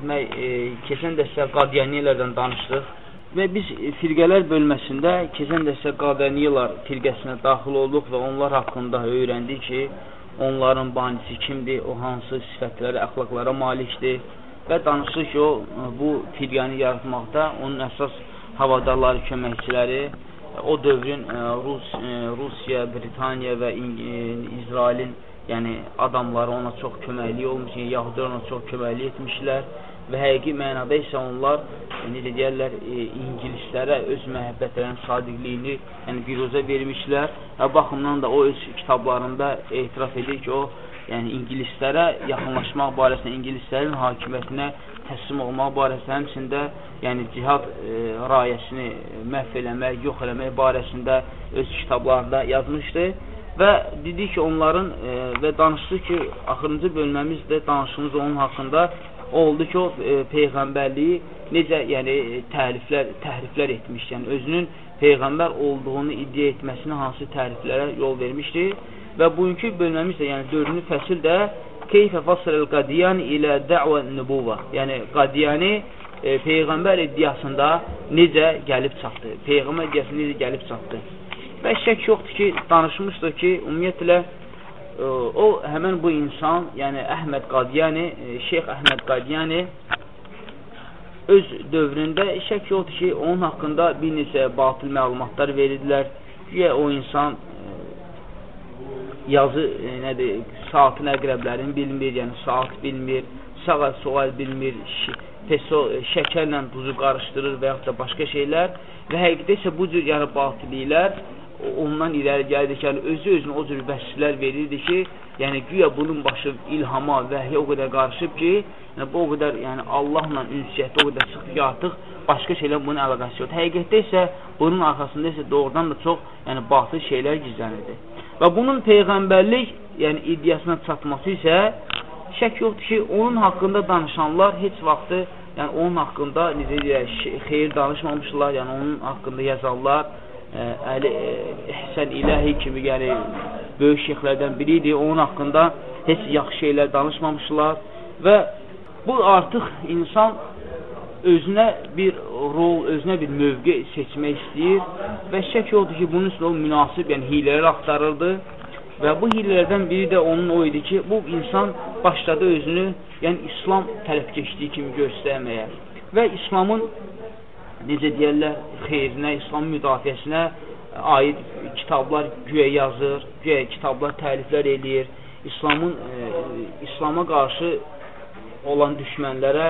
demək, e, keçən dəstə qadiyanilərdən danışdıq və biz firqələr bölməsində keçən dəstə qadiyanilər firqəsinə daxil olduq və onlar haqqında öyrəndik ki, onların banisi kimdir, o hansı sifətlərə, əxlaqlara malikdir və danışdıq ki, o bu firqəni yaratmaqda onun əsas havadarları, köməkçiləri o dövrün e, Rus, e, Rusiya, Britaniya və İsrailin yəni adamları ona çox köməklik olmuş, yəni Yahudlar ona çox köməklik etmişlər və həqiqi mənada isə onlar e, necə deyərlər, e, ingilislərə öz məhəbbətlərinin sadiqliyini yəni biruzə vermişlər. Və baxımdan da o öz kitablarında etiraf edir ki, o yəni ingilislərə yaxınlaşmaq barəsində, ingilislərin hakimiyyətinə təslim olmaq barəsində, həmçində yəni cihad e, rayəsini məhv eləmək, yox eləmək barəsində öz kitablarında yazmışdı. Və dedik ki, onların e, və danışdıq ki, axırıncı bölməmizdə danışdığımız onun haqqında oldu ki, o e, peyğəmbərliyi necə yəni təriflər, təhriflər etmiş, yəni özünün peyğəmbər olduğunu iddia etməsini hansı təriflərə yol vermişdi və bugünkü bölməmiz də, yəni dördüncü fəsil də Keyfə fasıl qadiyani ilə dəvə nübuva, yəni qadiyani e, peyğəmbər iddiasında necə gəlib çatdı, peyğəmbər iddiasında necə gəlib çatdı. Və şək yoxdur ki, danışmışdır ki, ümumiyyətlə e, o həmən bu insan, yəni Əhməd Qadiyani, e, Şeyx Əhməd Qadiyani öz dövründə şək yoxdur ki, onun haqqında bir neçə batıl məlumatlar verirdilər. Güya o insan yazı e, nədir, saatın əqrəblərini bilmir, yəni saat bilmir, sağa soğa bilmir, peso, e, şəkərlə duzu qarışdırır və yaxud da başqa şeylər və həqiqdə isə bu cür yəni batilliklər ondan irəli gəldi ki, yəni özü özünə o cür vəsiflər verirdi ki, yəni güya bunun başı ilhama, vəhyə o qədər qarışıb ki, yəni bu o qədər, yəni Allahla ünsiyyətdə o qədər sıx ki, artıq başqa şeylə bunun əlaqəsi yoxdur. Həqiqətdə isə bunun arxasında isə doğrudan da çox, yəni batıl şeylər gizlənirdi. Və bunun peyğəmbərlik, yəni iddiasına çatması isə şək yoxdur ki, onun haqqında danışanlar heç vaxtı, yəni onun haqqında necə deyək, xeyir danışmamışlar, yəni onun haqqında yazanlar ə, Əli İhsən İlahi kimi, yəni böyük şeyxlərdən biri idi. Onun haqqında heç yaxşı şeylər danışmamışlar və bu artıq insan özünə bir rol, özünə bir mövqe seçmək istəyir və şək yoxdur ki, bunun üçün o münasib, yəni hilələr axtarırdı və bu hilələrdən biri də onun o idi ki, bu insan başladı özünü, yəni İslam tələbkeşliyi kimi göstərməyə və İslamın necə deyərlər, xeyrinə, İslamın müdafiəsinə aid kitablar güya yazır, güya kitablar təliflər eləyir, İslamın e, İslama qarşı olan düşmənlərə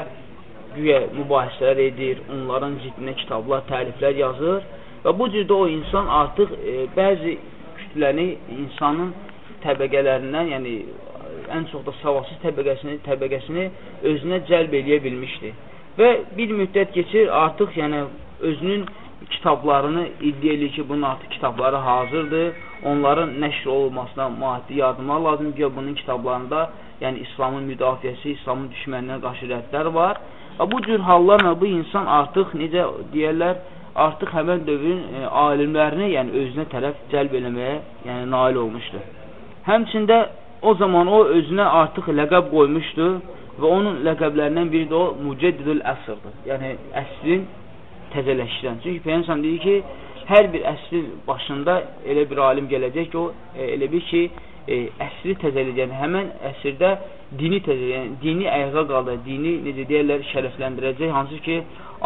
güya mübahisələr edir, onların ciddinə kitablar, təliflər yazır və bu cürdə o insan artıq e, bəzi kütləni insanın təbəqələrindən, yəni ən çox da savadsız təbəqəsini, təbəqəsini özünə cəlb eləyə bilmişdi. Və bir müddət keçir, artıq yəni özünün kitablarını iddia edir ki, bunun artıq kitabları hazırdır, onların nəşr olunmasına maddi yardımlar lazım ki, bunun kitablarında yəni İslamın müdafiəsi, İslamın düşməninə qarşı rəddlər var. Və bu cür hallarla bu insan artıq, necə deyərlər, artıq həmən dövrün e, alimlərini, yəni özünə tərəf cəlb eləməyə yəni, nail olmuşdur. Həmçində o zaman o özünə artıq ləqəb qoymuşdu və onun ləqəblərindən biri də o Mücəddidül əsrdir. Yəni əsrin təzələşdirən. Çünki Peyyəmsən deyir ki, hər bir əsrin başında elə bir alim gələcək ki, o e, elə bir ki, e, əsri təzələyən, həmən əsrdə dini təzələyən, dini ayağa qaldır, dini, necə deyərlər, şərəfləndirəcək, hansı ki,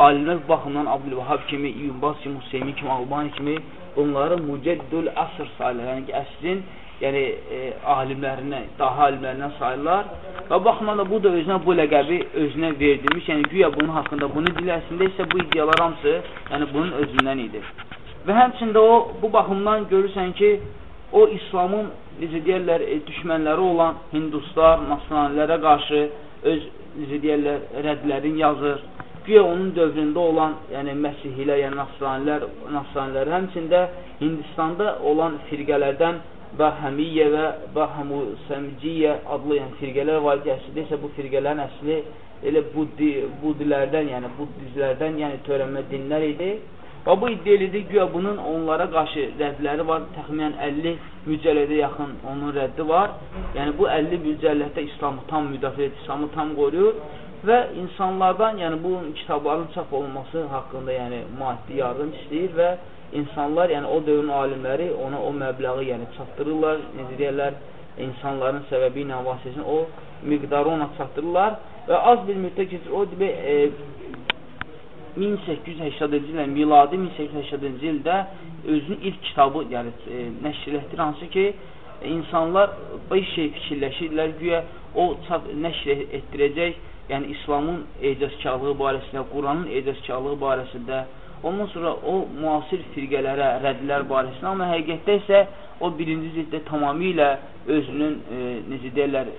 alimlər baxımdan Abdülvahab kimi, İyunbaz kimi, Hüseymi kimi, Albani kimi onları mücəddül əsr sayılır, yəni ki, əsrin yəni e, alimlərinə, daha alimlərindən sayırlar və baxımdan da bu da özünə bu ləqəbi özünə verilmiş, yəni güya bunun haqqında bunu dil əslində isə bu iddialar hamısı yəni bunun özündən idi. Və həmçində o, bu baxımdan görürsən ki, o İslamın necə deyərlər, e, düşmənləri olan hinduslar, nasranilərə qarşı öz, necə deyərlər, rədlərin yazır. Güya onun dövründə olan, yəni məsihilər, yəni nasranilər, nasranilər, həmçində Hindistanda olan firqələrdən Bahəmiyyə və Bahamusamciyyə adlı yəni firqələr var ki, əslində isə bu firqələrin əsli elə buddi, buddilərdən, yəni buddizlərdən, yəni törənmə dinlər idi. Və bu iddia edir, güya bunun onlara qarşı rəddləri var, təxminən 50 mücəllədə yaxın onun rəddi var. Yəni bu 50 mücəllətdə İslamı tam müdafiə edir, İslamı tam qoruyur və insanlardan, yəni bu kitabların çap olunması haqqında, yəni maddi yardım istəyir və insanlar, yəni o dövrün alimləri ona o məbləği, yəni çatdırırlar, necə deyirlər, insanların səbəbi ilə vasitəsilə o miqdarı ona çatdırırlar və az bir müddət keçir, o demək, e, 1880-ci ildə, miladi 1880-ci ildə özünün ilk kitabı yəni, e, nəşr etdir, hansı ki, insanlar bir şey fikirləşirlər, güya o nəşr etdirəcək, yəni İslamın ecazkarlığı barəsində, Quranın ecazkarlığı barəsində, ondan sonra o müasir firqələrə, rədlər barəsində, amma həqiqətdə isə o birinci ziddə tamamilə özünün, e, necə deyirlər,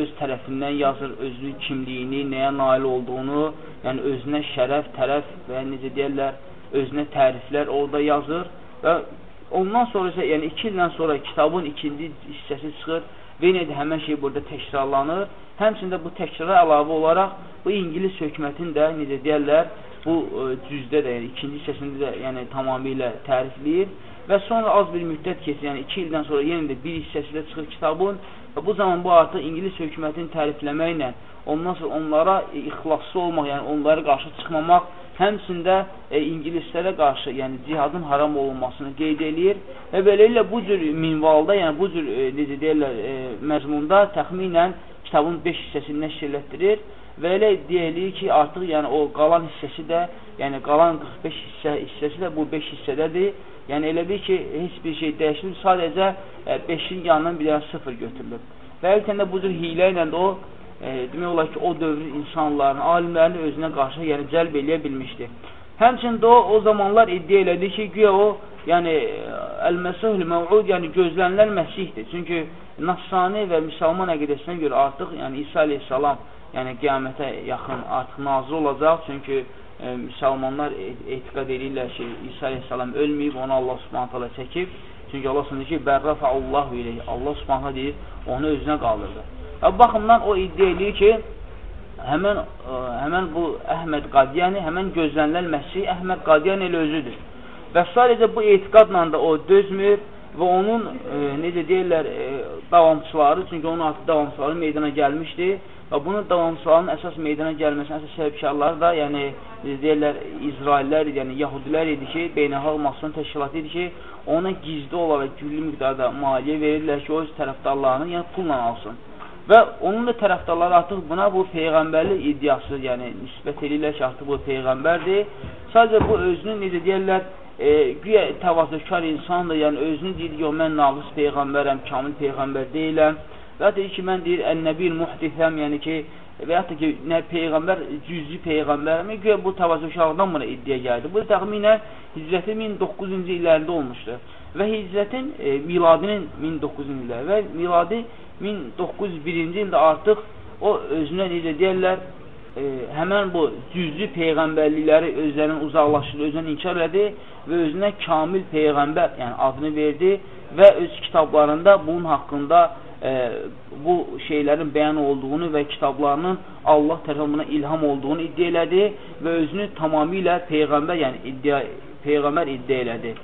öz tərəfindən yazır, özünün kimliyini, nəyə nail olduğunu, yəni özünə şərəf, tərəf və necə deyərlər, özünə təriflər orada yazır və ondan sonra isə, yəni iki ildən sonra kitabın ikinci hissəsi çıxır və yenə də həmən şey burada təkrarlanır. Həmçində bu təkrara əlavə olaraq bu İngilis hökumətin də, necə deyərlər, bu e, cüzdə də, yəni ikinci hissəsində də yəni tamamilə tərifləyir və sonra az bir müddət keçir, yəni iki ildən sonra yenə də bir hissəsi də çıxır kitabın Və bu zaman bu artıq İngilis hökumətini tərifləməklə, ondan sonra onlara e, ixlaslı olmaq, yəni onlara qarşı çıxmamaq, həmçində e, ingilislərə qarşı, yəni cihadın haram olunmasını qeyd eləyir və beləliklə bu cür minvalda, yəni bu cür e, necə deyirlər, e, məzmunda təxminən kitabın 5 hissəsini nəşr elətdirir və elə deyilir ki, artıq yəni o qalan hissəsi də, yəni qalan 45 hissə hissəsi də bu 5 hissədədir Yəni elə bir ki, heç bir şey dəyişilmir, sadəcə 5-in e, yanından bir dənə 0 götürülür. Və də bu cür hilə ilə də o, e, demək olar ki, o dövrün insanların, alimlərini özünə qarşı yəni, cəlb eləyə bilmişdi. Həmçində o, o zamanlar iddia elədi ki, güya o, yəni Əl-Məsihül Məvud, yəni gözlənilən Məsihdir. Çünki Nassani və müsəlman əqidəsinə görə artıq, yəni İsa əleyhissalam, yəni qiyamətə yaxın artıq nazır olacaq. Çünki e, müsəlmanlar etiqad edirlər ki, İsa aleyhissalam ölməyib, onu Allah subhanət hala çəkib. Çünki Allah subhanət ki, bərrafə Allahu iləyh. Allah subhanət deyir, onu özünə qaldırdı. Və baxımdan o iddia edir ki, həmən, ə, e, həmən bu Əhməd Qadiyani, həmən gözlənilən Məsih Əhməd Qadiyani elə özüdür. Və sadəcə bu etiqadla da o dözmür və onun, e, necə deyirlər, e, davamçıları, çünki onun artıq davamçıları meydana gəlmişdi Və bunun davamçılarının əsas meydana gəlməsinə əsas səbəbkarları da, yəni deyirlər, İsraillər idi, yəni Yahudilər idi ki, beynəlxalq masonun təşkilatı idi ki, ona gizli olaraq güllü miqdarda maliyyə verirlər ki, o öz tərəfdarlarını yəni pulla alsın. Və onun da tərəfdarları artıq buna bu peyğəmbərlik iddiası, yəni nisbət edirlər ki, artıq bu peyğəmbərdir. Sadəcə bu özünün necə deyirlər, e, güya təvazökar insandır, yəni özünü deyir, yox mən naqis peyğəmbərəm, kamil peyğəmbər deyiləm Və deyir ki, mən deyir, ən-nəbil muhdisəm, yəni ki, və ya ki, nə peyğəmbər, cüzlü peyğəmbər, güya bu təvazökarlıqdan buna iddia gəldi. Bu təxminən hicrətin 1900-cu illərində olmuşdur. Və hicrətin e, miladinin 1900-cu illəri və miladi 1901-ci ildə artıq o özünə necə deyərlər, e, həmən bu cüzlü peyğəmbərlikləri özlərindən uzaqlaşdırdı, özlərini inkar elədi və özünə kamil peyğəmbər yəni adını verdi və öz kitablarında bunun haqqında e, bu şeylərin bəyan olduğunu və kitablarının Allah tərəfindən ilham olduğunu iddia elədi və özünü tamamilə peyğəmbər, yəni iddia peyğəmbər iddia elədi.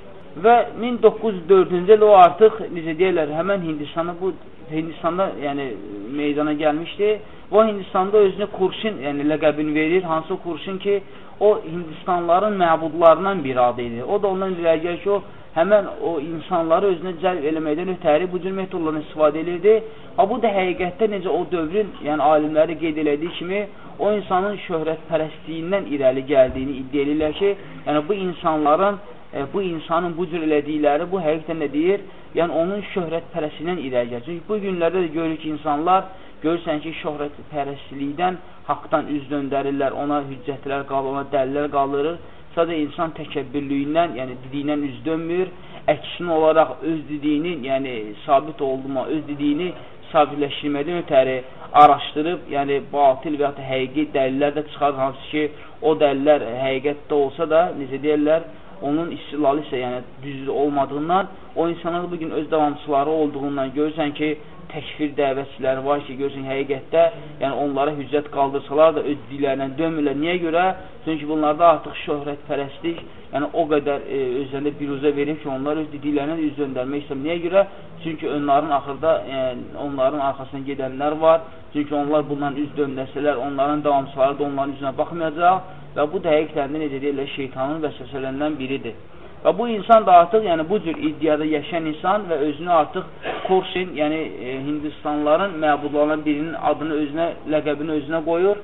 Və 1904-cü il o artıq necə deyirlər, həmən Hindistanı bu Hindistanda yəni meydana gəlmişdi. Və Hindistanda özünə Kurşin, yəni ləqəbini verir. Hansı Kurşin ki, o Hindistanların məbudlarından bir adı idi. O da ondan irəli gəlir ki, o həmən o insanları özünə cəlb eləməkdən ötəri bu cür metodlarını istifadə edirdi. Ha, bu da həqiqətdə necə o dövrün, yəni alimləri qeyd elədiyi kimi, o insanın şöhrətpərəstliyindən irəli gəldiyini iddia edirlər ki, yəni bu insanların, e, bu insanın bu cür elədikləri, bu həqiqətən nə deyir? Yəni onun şöhrətpərəstliyindən irəli gəlir. Çünki bu günlərdə də görür ki, insanlar görürsən ki, şöhrətpərəstlikdən haqdan üz döndərirlər, ona hüccətlər qalır, ona dəlilər qaldırır Sadəcə insan təkəbbürlüyündən, yəni didiyindən üz dönmür, əksin olaraq öz didiyinin, yəni sabit olduğuma, öz didiyini sabitləşdirmədən ötəri araşdırıb, yəni batil və ya həqiqi dəlillər də çıxar, hansı ki, o dəlillər həqiqətdə olsa da, necə deyirlər, onun istilalı isə yəni düz olmadığından, o insanlar bugün öz davamçıları olduğundan görürsən ki, təkfir dəvətçiləri var ki, görürsən, həqiqətdə, yəni onlara hüccət qaldırsalar da öz dillərindən dönmürlər. Niyə görə? Çünki bunlarda artıq şöhrət pərəstlik, yəni o qədər e, özlərində biruzə verir ki, onlar öz dillərindən üz döndərmək istəyir. Niyə görə? Çünki onların axırda, yəni, onların arxasına gedənlər var. Çünki onlar bundan üz döndərsələr, onların davamçıları da onların üzünə baxmayacaq və bu da həqiqətən necə deyirlər, şeytanın vəsvəsələrindən biridir. Və bu insan da artıq, yəni bu cür iddiada yaşayan insan və özünü artıq Korsin, yəni e, Hindistanların məbudlarından birinin adını özünə, ləqəbini özünə qoyur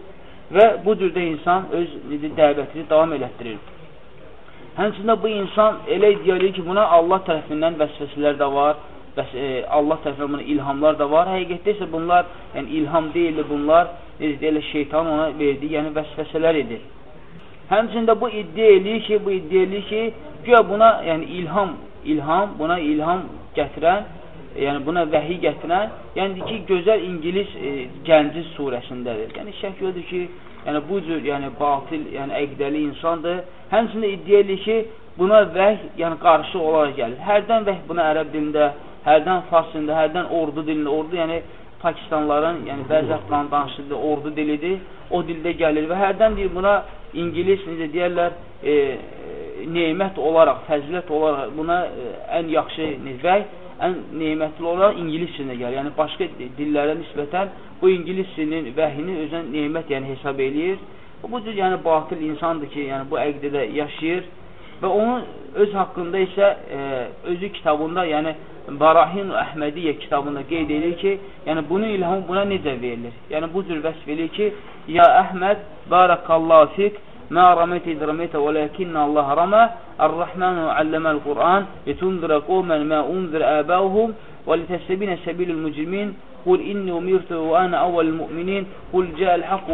və bu cürdə insan öz dəvətini davam elətdirir. Həmçində bu insan elə iddia edir ki, buna Allah tərəfindən vəsvəsələr də var, bəs e, Allah tərəfindən buna ilhamlar da var. Həqiqətdə isə bunlar, yəni ilham deyildi bunlar, necə deyirlər, şeytan ona verdiyi, yəni vəsvəsələr edir. Həmçində bu iddia eləyir ki, bu iddia eləyir ki, güya buna, yəni ilham, ilham, buna ilham gətirən, yəni buna vəhi gətirən, yəni ki, gözəl İngilis e, Gənciz surəsindədir. Yəni şək yoxdur ki, yəni bu cür, yəni batil, yəni əqdəli insandır. Həmçində iddia eləyir ki, buna vəh, yəni qarşı olaraq gəlir. Hərdən vəh buna ərəb dilində, hərdən fars dilində, hərdən ordu dilində, ordu yəni Pakistanların, yəni bəzi Afqan danışdığı ordu dilidir, o dildə gəlir və hərdən deyir buna İngilis necə deyərlər, e, neymət olaraq, fəzilət olaraq buna e, ən yaxşı vəy, ən neymətli olaraq İngilis dilində gəlir. Yəni başqa dillərə nisbətən bu İngilis dilinin vəhini özünə neymət yəni hesab eləyir. Bu cür yəni batil insandır ki, yəni bu əqdədə yaşayır və onun öz haqqında isə e, özü kitabında, yəni Barahin Əhmədiyyə kitabında qeyd edir ki, yəni bunun ilhamı buna necə verilir? Yəni bu cür vəsf edir ki, Ya Əhməd, barakallahu fik, mə ramət idramətə və ləkinnə Allah ramə, Ər-Rəhmənu alləməl Qur'an, litundirə qomən mə undir əbəvhum və litəsəbinə səbilül mücrimin, قل إني أمرت وأنا أول المؤمنين قل جاء الحق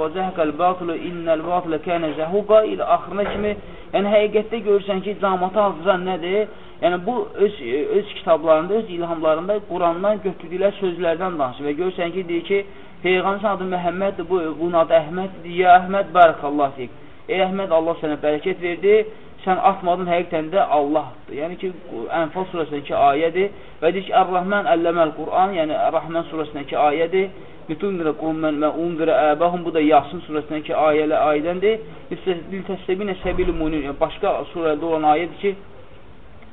وزهق الباطل إن الباطل كان زهوقا ilə axırına kimi yəni həqiqətdə görürsən ki, camatı azdıran nədir? Yəni bu öz öz kitablarında, öz ilhamlarında Qurandan götürdükləri sözlərdən danışır və görürsən ki, deyir ki, Peyğəmbər adı Məhəmməddir, bu bunun adı Əhməddir. Ya Əhməd barakallahu fik. Ey Əhməd, Allah sənə bərəkət verdi. Sən atmadın həqiqətən də Allahdır. Yəni ki, Ənfal surəsindəki ayədir və deyir ki, Ər-Rəhmən əlləməl Qur'an, yəni Rəhmən surəsindəki ayədir. Bütün bir qulmən və unzira əbəhum bu da Yasin surəsindəki ayələ ayədəndir. Liltəstəbinə səbil munir. Yəni başqa surədə olan ayədir ki,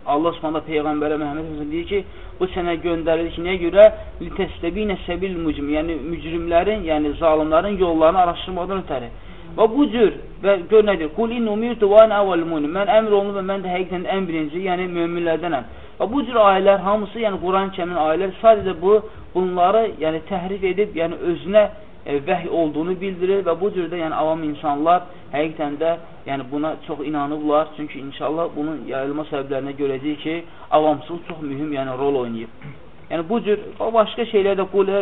Allah Subhanahu peyğəmbərə Məhəmməd sallallahu deyir ki, bu sənə göndərilir ki, nəyə görə? Litəstəbinə səbil mücrim, yəni mücrimlərin, yəni zalimlərin yollarını araşdırmadan ötəri. Və bu cür və gör nədir? Qul in umirtu və ana awwalul Mən əmr olunub və mən də həqiqətən ən birinci, yəni möminlərdənəm. Və bu cür ayələr hamısı, yəni Quran-Kərimin ayələr sadəcə bu bunları, yəni təhrif edib, yəni özünə e, vəhy olduğunu bildirir və bu cürdə yəni avam insanlar həqiqətən də yəni buna çox inanıblar. Çünki inşallah bunun yayılma səbəblərinə görəcəyik ki, avamsız çox mühüm yəni rol oynayıb. Yəni bu cür o başqa şeylər də qul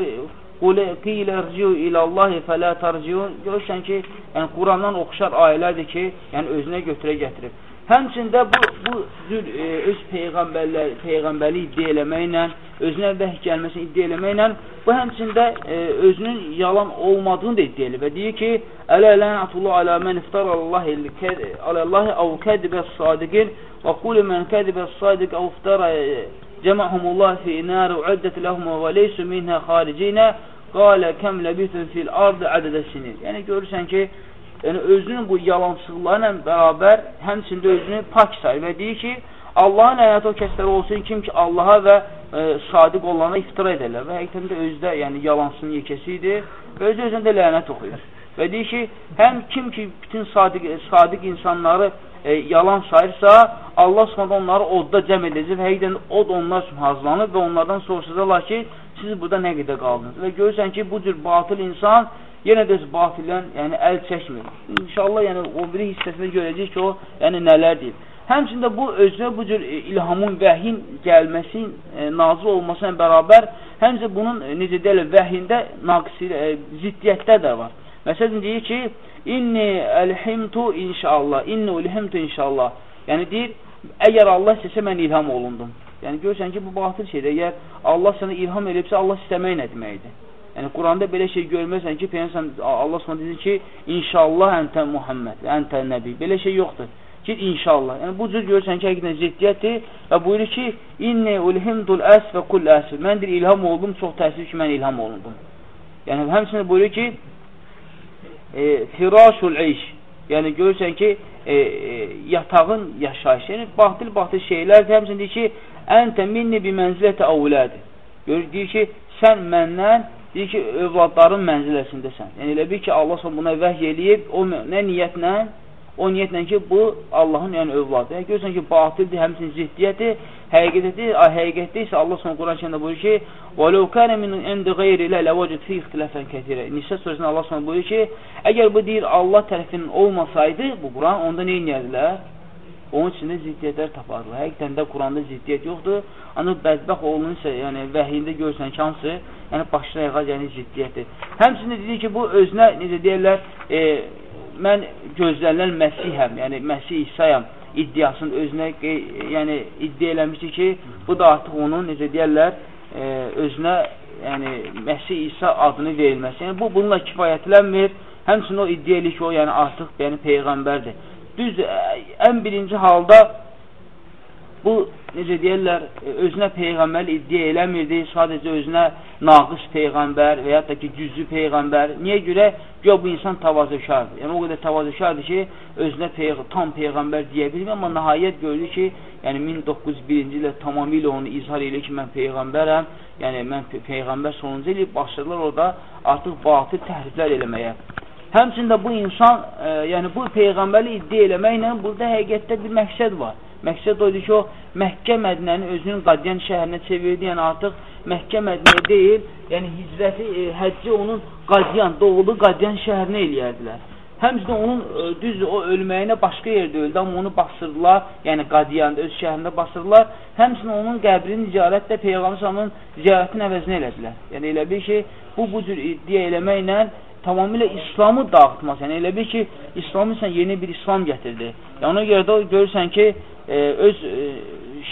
qul qilə rciu ilallahi fələ tarciun görürsən ki, yəni Qurandan oxşar ayələrdir ki, yəni özünə götürə gətirib. Həmçində bu, bu cür e, öz peyğəmbərlər, peyğəmbərlik iddia eləməklə, özünə vəh gəlməsini iddia eləməklə, bu həmçində e, özünün yalan olmadığını da iddia edir və deyir ki, Ələ lənətullah alə mən iftar aləllahi əv kədibə sadiqin və qulu mən kədibə sadiq əv iftara cəməhumullah fi nər uəddət ləhum və leysu minhə xaricinə qalə kəm ləbitun fil ardı ədədə sinir. Yəni görürsən ki, yəni özünün bu yalançılıqlarla bərabər həmçində özünü pak sayır və deyir ki, Allahın lənəti o kəslər olsun kim ki, Allaha və e, sadiq olana iftira edərlər və həqiqətən də özdə yəni yalansının yekəsi idi və özü özündə də lənət oxuyur. Və deyir ki, həm kim ki, bütün sadiq, sadiq insanları e, yalan sayırsa, Allah sonra onları odda cəm edəcək və həqiqətən od onlar üçün hazırlanır və onlardan soruşacaqlar ki, siz burada nə qədər qaldınız? Və görürsən ki, bu cür batıl insan yenə də batildən yəni, əl çəkmir. İnşallah yəni, o biri hissəsində görəcək ki, o yəni, nələr deyil. Həmçində bu özünə bu cür e, ilhamın, vəhin gəlməsi, e, nazil olmasına bərabər, həmçə bunun e, necə deyirlər, vəhində naqsi, e, ziddiyyətlər də var. Məsələn, deyir ki, inni əlhimtu inşallah, inni əlhimtu inşallah. Yəni deyir, əgər Allah istəsə mən ilham olundum. Yəni görürsən ki, bu batıl şeydir. Əgər Allah sənə ilham edibsə, Allah istəmək nə deməkdir? Yəni Quranda belə şey görməsən ki, Peyğəmbər Allah Subhanahu dedi ki, inşallah əntə Muhammed, əntə nəbi. Belə şey yoxdur. Git inşallah. Yəni bu cür görürsən ki, həqiqətən ziddiyyətdir və buyurur ki, inni ulhimdul əs və kull əsr. Mən deyir ilham oldum, çox təəssüf ki, mən ilham olundum. Yəni həmçinin buyurur ki, e, firashul iş. Yəni görürsən ki, e, e, yatağın yaşayışı. Yəni batıl-batıl şeylər həmçinin deyir ki, əntə minni bi mənziləti avlədi. Görür, deyir ki, sən məndən deyir ki, övladların mənziləsindəsən. Yəni elə bil ki, Allah buna vəhy eləyib, o nə niyyətlə? O niyyətlə ki, bu Allahın yəni övladı. Yəni, görürsən ki, batildir, həmçinin ziddiyyəti, həqiqətdir, həqiqətdə isə Allah sonra Quran kəndə buyurur ki, وَلَوْ كَانَ مِنْ عِنْدِ غَيْرِ لَا لَوَجَدْ فِي اخْتِلَافًا كَثِيرًا Nisə sözünə Allah sonra buyurur ki, əgər bu deyir Allah tərəfindən olmasaydı bu Quran, onda nə edərdilər? Onun içində ziddiyyətlər taparlar. Həqiqətən də Quranda ziddiyyət yoxdur. Ancaq bədbəx oğlunun isə, yəni vəhiyində görsən ki, hansı, yəni başına yığaz, yəni ziddiyyətdir. Həmçində dedi ki, bu özünə, necə deyərlər, e, mən gözlənilən Məsihəm, yəni Məsih İsa'yam iddiasını özünə yəni iddia eləmişdi ki, bu da artıq onun necə deyərlər, e, özünə yəni Məsih İsa adını verilməsi. Yəni bu bununla kifayətlənmir. Həmçinin o iddia eləyir ki, o yəni artıq yəni peyğəmbərdir. Düz ən birinci halda bu necə deyərlər, özünə peyğəmbər iddia eləmirdi, sadəcə özünə naqış peyğəmbər və ya da ki, güclü peyğəmbər. Niyə görə? Yox, bu insan tavazökardır. Yəni, o qədər tavazökardır ki, özünə peyğ tam peyğəmbər deyə bilmir, amma nəhayət gördü ki, yəni 1901-ci ilə tamamilə onu izhar edir ki, mən peyğəmbərəm, yəni mən peyğəmbər sonuncu ilə başladılar orada artıq batıl təhriflər eləməyə. Həmçində bu insan, e, yəni bu peyğəmbərli iddia eləməklə burada həqiqətdə bir məqsəd var. Məqsəd o idi ki, o Məkkə Mədinəni özünün Qadiyan şəhərinə çevirdi. Yəni artıq Məkkə Mədinə deyil, yəni hicrəti, e, həcci onun Qadiyan, doğulu Qadiyan şəhərinə eləyərdilər. Həmçinin onun e, düz o ölməyinə başqa yerdə öldü, amma onu basırdılar, yəni Qadiyanda öz şəhərində basırdılar. Həmçinin onun qəbrini ziyarətlə Peyğəmbər sallallahu ziyarətin əvəzinə elədilər. Yəni elə bir ki, bu bu cür iddia eləməklə tamamilə İslamı dağıtmaz. Yəni elə bir ki, İslamı sən yeni bir İslam gətirdi. Yəni ona görə də görürsən ki, e, öz e,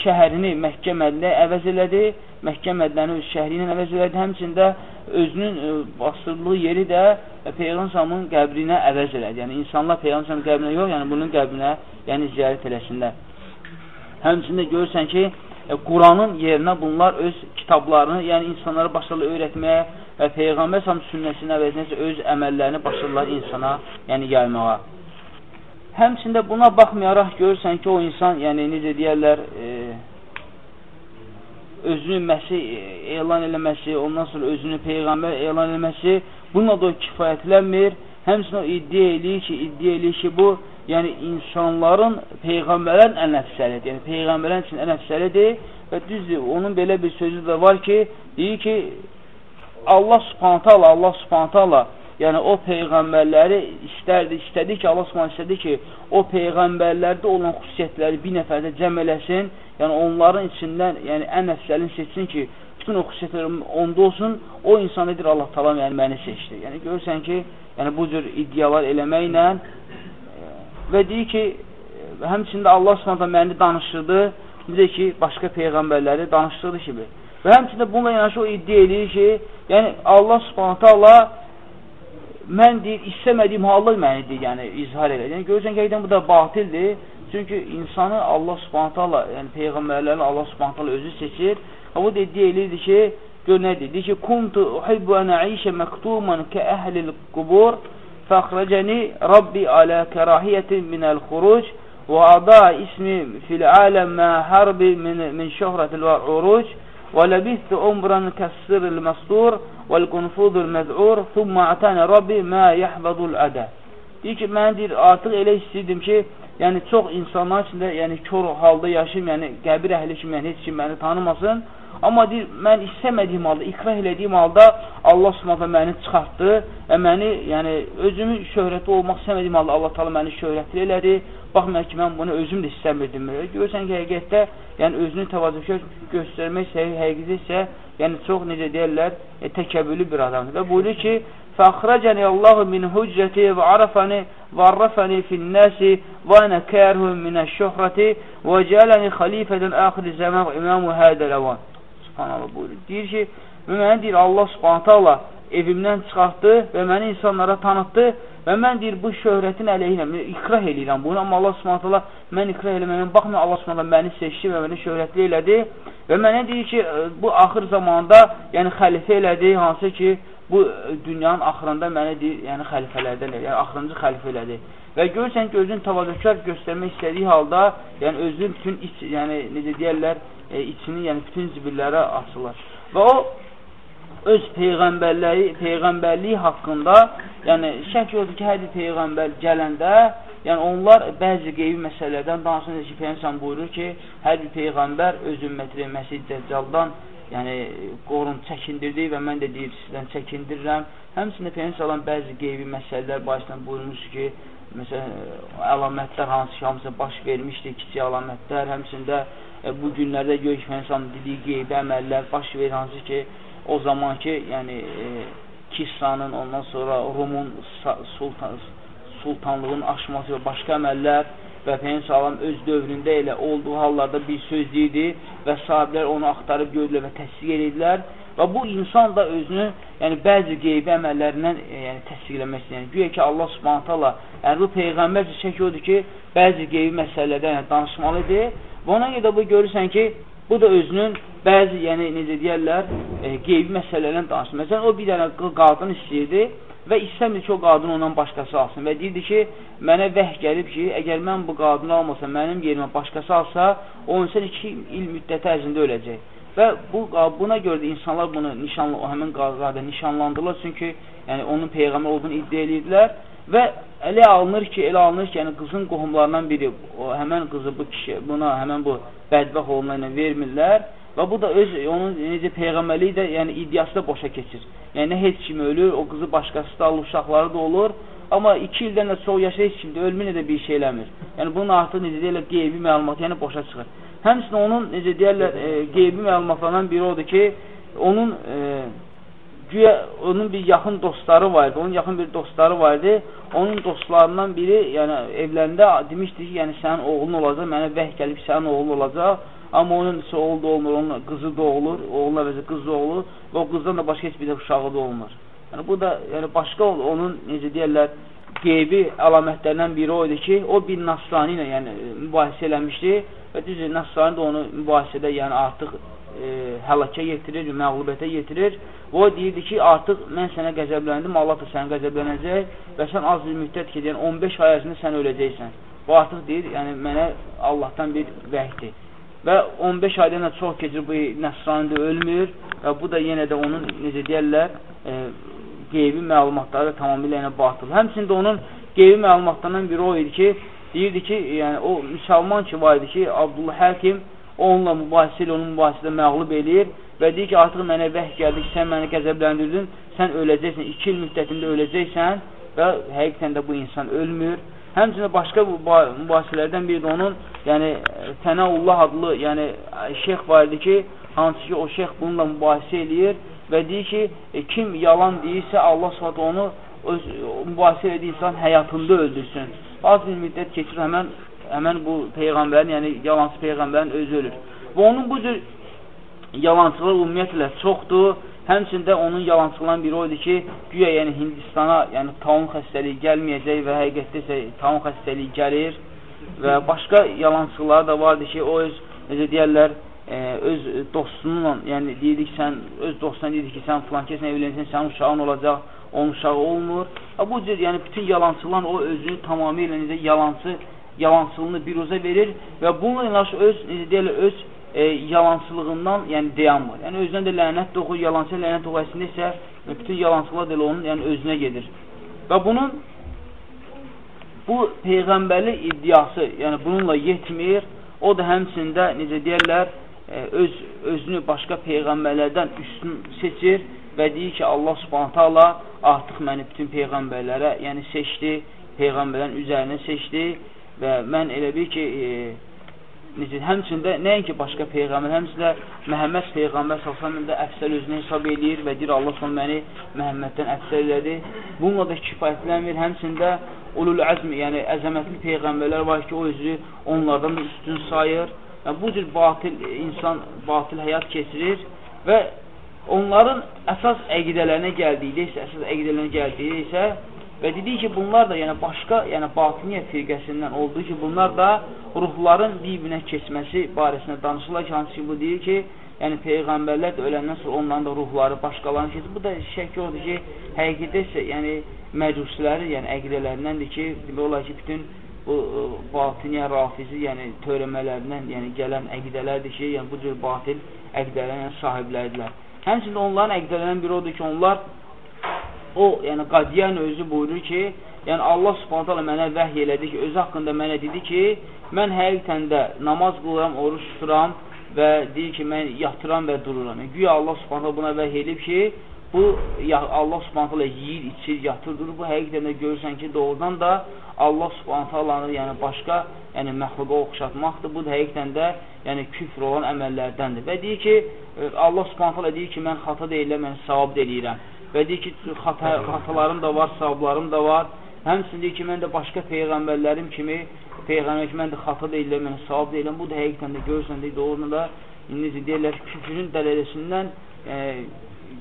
şəhərini Məkkə Mədinə əvəz elədi, Məkkə Mədinəni öz şəhəri ilə əvəz elədi, həmçində özünün e, basırdığı yeri də Peyğəmbərin qəbrinə əvəz elədi. Yəni insanlar Peyğəmbərin qəbrinə yox, yəni bunun qəbrinə yəni ziyarət eləsinlər. Həmçində görürsən ki, e, Quranın yerinə bunlar öz kitablarını, yəni insanlara başlarlar öyrətməyə və Peyğəmbər sam sünnəsinin əvəzinə öz əməllərini başlarlar insana, yəni yaymağa. Həmçində buna baxmayaraq görürsən ki, o insan, yəni necə deyərlər, e, özünü Məsih elan eləməsi, ondan sonra özünü Peyğəmbər elan eləməsi, bununla da o kifayətlənmir. Həmçinin o iddia eləyir ki, iddia eləyir ki, bu, yəni insanların Peyğəmbərlərin ən əfsəlidir. Yəni Peyğəmbərlərin üçün ən əfsəlidir və düzdür, onun belə bir sözü də var ki, deyir ki, Allah subhanətə Allah, Allah subhanətə Allah yəni o peyğəmbərləri istərdi, istədi ki, Allah Subhanahu istədi ki, o peyğəmbərlərdə olan xüsusiyyətləri bir nəfərdə cəm eləsin, yəni onların içindən, yəni ən əfsəlini seçsin ki, bütün o xüsusiyyətlər onda olsun, o insan edir Allah talam, yəni məni seçdi. Yəni görürsən ki, yəni bu cür iddialar eləməklə və deyir ki, həmçində Allah Subhanahu məni danışdırdı, necə ki, başqa peyğəmbərləri danışdırdı kimi. Və həmçində bununla yanaşı o iddia edir ki, yəni Allah Subhanahu Allah mən deyir, istəmədiyim halda məni deyir, yəni izhar edir. Yəni görürsən ki, bu da batildir. Çünki insanı Allah Subhanahu taala, yəni peyğəmbərləri Allah Subhanahu taala özü seçir. Və bu dediyi eləyirdi ki, gör nə dedi ki, kuntu uhibbu an aisha maktuman ka ahli al-qubur فأخرجني ربي على كراهية من الخروج وأضاع اسمي في العالم مع حرب من, من شهرة العروج ولبثت عمرا كالسر المستور وَالْقُنْفُذُ الْمَذْعُورِ ثُمَّ عَتَانَ رَبِّ مَا يَحْفَظُ الْأَدَى Deyir ki, mən deyir, artıq elə istəyirdim ki, yəni çox insanlar içində, yəni kör halda yaşayım, yəni qəbir əhli kimi, yəni heç kim məni tanımasın. Amma deyir, mən istəmədiyim halda, ikrah elədiyim halda Allah subhanətə məni çıxartdı və məni, yəni özümün şöhrətli olmaq istəmədiyim halda Allah talı məni şöhrətli elədi. Baxmayaq ki, mən bunu özüm də istəmirdim. Görürsən ki, həqiqətdə, yəni özünü təvazökar göstərmək səhi həqiqi isə yəni çox necə deyərlər, e, təkəbbülü bir adamdır. Və buyurur ki, فأخرجني الله من هجتي وعرفني وعرفني في الناس وأنا كاره من الشهرة وجعلني خليفة آخر الزمان وإمام هذا الأوان. Subhanallah buyurur. Deyir ki, və mənə deyir, Allah subhanətə Allah evimdən çıxartdı və məni insanlara tanıtdı və mən deyir, bu şöhrətin əleyhinə, ikrah eləyirəm bunu, amma Allah subhanətə Allah mən ikrah eləməyəm, baxmıyor, Allah subhanətə məni seçdi və məni şöhrətli elədi və mənə deyir ki, bu axır zamanda, yəni xəlifə elədi, hansı ki, bu dünyanın axırında mənə deyir, yəni xəlifələrdən, yəni axırıncı xəlifə elədi. Və görürsən ki, özün tavazökar göstərmək istədiyi halda, yəni özün bütün iç, yəni necə deyərlər, e, içini, yəni bütün zibillərə açılır. Və o öz peyğəmbərləri, peyğəmbərliyi haqqında, yəni şək yoxdur ki, hər bir peyğəmbər gələndə, yəni onlar bəzi qeybi məsələlərdən danışır ki, Peygəmbər buyurur ki, hər bir peyğəmbər öz ümmətinə Məsih Dəccaldan yəni qorun çəkindirdi və mən də deyir sizdən çəkindirirəm. Həmçində Peygəmbər bəzi qeybi məsələlər başdan buyurmuş ki, məsələn, əlamətlər hansı ki, hamısı baş vermişdir, kiçik əlamətlər, həmçində e, bu günlərdə gök insan dediyi qeybi əməllər baş verir, hansı ki, o zamanki, yəni, e, Kisranın, ondan sonra Rumun sultan, sultanlığın aşması və başqa əməllər və Peygəmbər öz dövründə elə olduğu hallarda bir söz deyildi və sahiblər onu axtarıb gördülər və təsdiq edildilər Və bu insan da özünü, yəni bəzi qeybi əməllərindən e, yəni təsdiqləmək istəyir. Yəni güya ki Allah Subhanahu taala, yəni bu peyğəmbər çək odur ki, bəzi qeybi məsələlərdən yəni, danışmalıdır. Və ona görə də bu görürsən ki, bu da özünün bəzi, yəni necə deyirlər, e, qeybi məsələlərdən danışır. Məsələn, o bir dənə qadın istəyirdi və istəmir ki, o qadın ondan başqası alsın və deyirdi ki, mənə vəh gəlib ki, əgər mən bu qadını almasam, mənim yerimə başqası alsa, o insan iki il müddəti ərzində öləcək. Və bu, buna görə də insanlar bunu nişanlı, o həmin qazada nişanlandırırlar, çünki yəni, onun peyğəmbər olduğunu iddia edirdilər və elə alınır ki, elə alınır ki, yəni qızın qohumlarından biri, o həmən qızı bu kişi, buna həmən bu bədbəx oğluna vermirlər və bu da öz onun necə peyğəmbərliyi də yəni iddiası da boşa keçir. Yəni heç kim ölür, o qızı başqası da alır, uşaqları da olur. Amma 2 ildən də çox yaşa heç kim də ölmür də bir şey eləmir. Yəni bunun artıq necə deyirlər, qeybi məlumat, yəni boşa çıxır. Həmçinin onun, necə deyərlər, e, qeybi məlumatlarından biri odur ki, onun e, güya onun bir yaxın dostları var idi, onun yaxın bir dostları var idi. Onun dostlarından biri, yəni evlərində demişdi ki, yəni sənin oğlun olacaq, mənə vəh gəlib sənin oğlun olacaq. Amma onun isə oğlu da olmur, onun qızı da olur, oğlun əvəzi qız da olur və o qızdan da başqa heç bir uşağı da olmur. Yəni bu da yəni başqa onun necə deyirlər, qeybi əlamətlərindən biri o idi ki, o bir Nasrani ilə yəni mübahisə eləmişdi Və düzdür, Nəssani də onu mübahisədə yəni artıq e, həlakə yetirir, məğlubiyyətə yetirir. Və o deyirdi ki, artıq mən sənə qəzəbləndim, Allah da sənə qəzəblənəcək və sən az bir müddət ki, yəni 15 ay ərzində sən öləcəksən. Bu artıq deyir, yəni mənə Allahdan bir vəhdir. Və 15 aydan da çox keçir bu Nəsrani də ölmür və bu da yenə də onun, necə deyərlər, e, qeybi məlumatları tamamilə yəni batıl. Həmçində onun qeybi məlumatlarından biri o idi ki, deyirdi ki, yəni o müsəlman ki var idi ki, Abdullah Həkim onunla mübahisə ilə, onun mübahisədə məğlub eləyir və deyir ki, artıq mənə vəh gəldi ki, sən məni qəzəbləndirdin, sən öləcəksən, iki il müddətində öləcəksən və həqiqətən də bu insan ölmür. Həmçində başqa mübahisələrdən biri də onun, yəni Fənaullah adlı, yəni şeyx var idi ki, hansı ki o şeyx bununla mübahisə eləyir və deyir ki, e, kim yalan deyirsə Allah Subhanahu onu öz mübahisə etdiyi insan həyatında öldürsün az bir müddət keçir, həmən, həmən bu Peyğəmbərin, yəni yalancı Peyğəmbərin özü ölür. Və onun bu cür yalancılığı ümumiyyətlə çoxdur. Həmçində onun yalancılığından biri oydu ki, güya yəni Hindistana yəni taun xəstəliyi gəlməyəcək və həqiqətdə isə taun xəstəliyi gəlir və başqa yalancılıqları da vardı ki, o öz necə deyərlər, e, öz dostununla, yəni deyirik sən öz dostuna deyirik ki, sən filan kəslə evlənsən, sənin uşağın olacaq, onun uşağı olmur. Bu cür, yəni bütün yalançılan o özünü tamamilə necə yalancı, yalancılığını biruza verir və bununla yanaşı öz, necə deyirlər, öz e, yalancılığından yəni dayanmır. Yəni özünə də lənət doğur, yalancı lənət doğur, əslində isə e, bütün yalancılıqlar da onun yəni özünə gedir. Və bunun bu peyğəmbərlik iddiası, yəni bununla yetmir. O da həmçində necə deyirlər, e, öz özünü başqa peyğəmbərlərdən üstün seçir və deyir ki, Allah Subhanahu taala artıq məni bütün peyğəmbərlərə, yəni seçdi, peyğəmbərlərin üzərinə seçdi və mən elə bil ki, e, necə, həmçində nəinki başqa peyğəmbər, həmçində Məhəmməd peyğəmbər sallallahu da əfsəl özünü hesab eləyir və deyir Allah son məni Məhəmməddən əfsəl elədi. Bununla da kifayətlənmir. Həmçində ulul əzm, yəni əzəmətli peyğəmbərlər var ki, o özü onlardan da üstün sayır. Yəni, bu cür batil insan batil həyat keçirir və onların əsas əqidələrinə gəldikdə isə, əsas əqidələrinə gəldikdə isə və dedik ki, bunlar da yəni başqa, yəni batiniyə firqəsindən olduğu ki, bunlar da ruhların bir-birinə keçməsi barəsində danışırlar ki, hansı ki, bu deyir ki, yəni peyğəmbərlər də öləndən sonra onların da ruhları başqalarına keçir. Bu da şək yoxdur ki, həqiqətdə isə yəni məcusilərin, yəni əqidələrindəndir ki, demək olar ki, bütün bu batiniyə, rafizi, yəni törəmələrindən yəni gələn əqidələrdir ki, yəni bu cür batil əqidələrin sahibləridirlər. Həmçində onların əqdələrindən biri odur ki, onlar o, yəni qadiyan özü buyurur ki, yəni Allah subhanət hala mənə vəhy elədi ki, özü haqqında mənə dedi ki, mən həqiqətən də namaz qılıram, oruç tuturam və deyir ki, mən yatıram və dururam. Yəni, güya Allah subhanət hala buna vəhy elib ki, bu Allah subhanət hala yiyir, içir, yatır, durur. Bu həqiqətən də görürsən ki, doğrudan da Allah subhanət halanı yəni başqa yəni məxluqa oxşatmaqdır. Bu da həqiqətən də yəni küfr olan əməllərdəndir. Və deyir ki, Allah subhanət hala deyir ki, mən xata deyiləm, mən savab deyilirəm və deyir ki, xata, xatalarım da var, savablarım da var. Həmçinin deyir ki, mən də başqa peyğəmbərlərim kimi peyğəmbər ki, mən də xata deyiləm, mən savab deyiləm. Bu da həqiqətən də görürsən, deyir, doğrudan da necə deyirlər, küfrün dələləsindən e,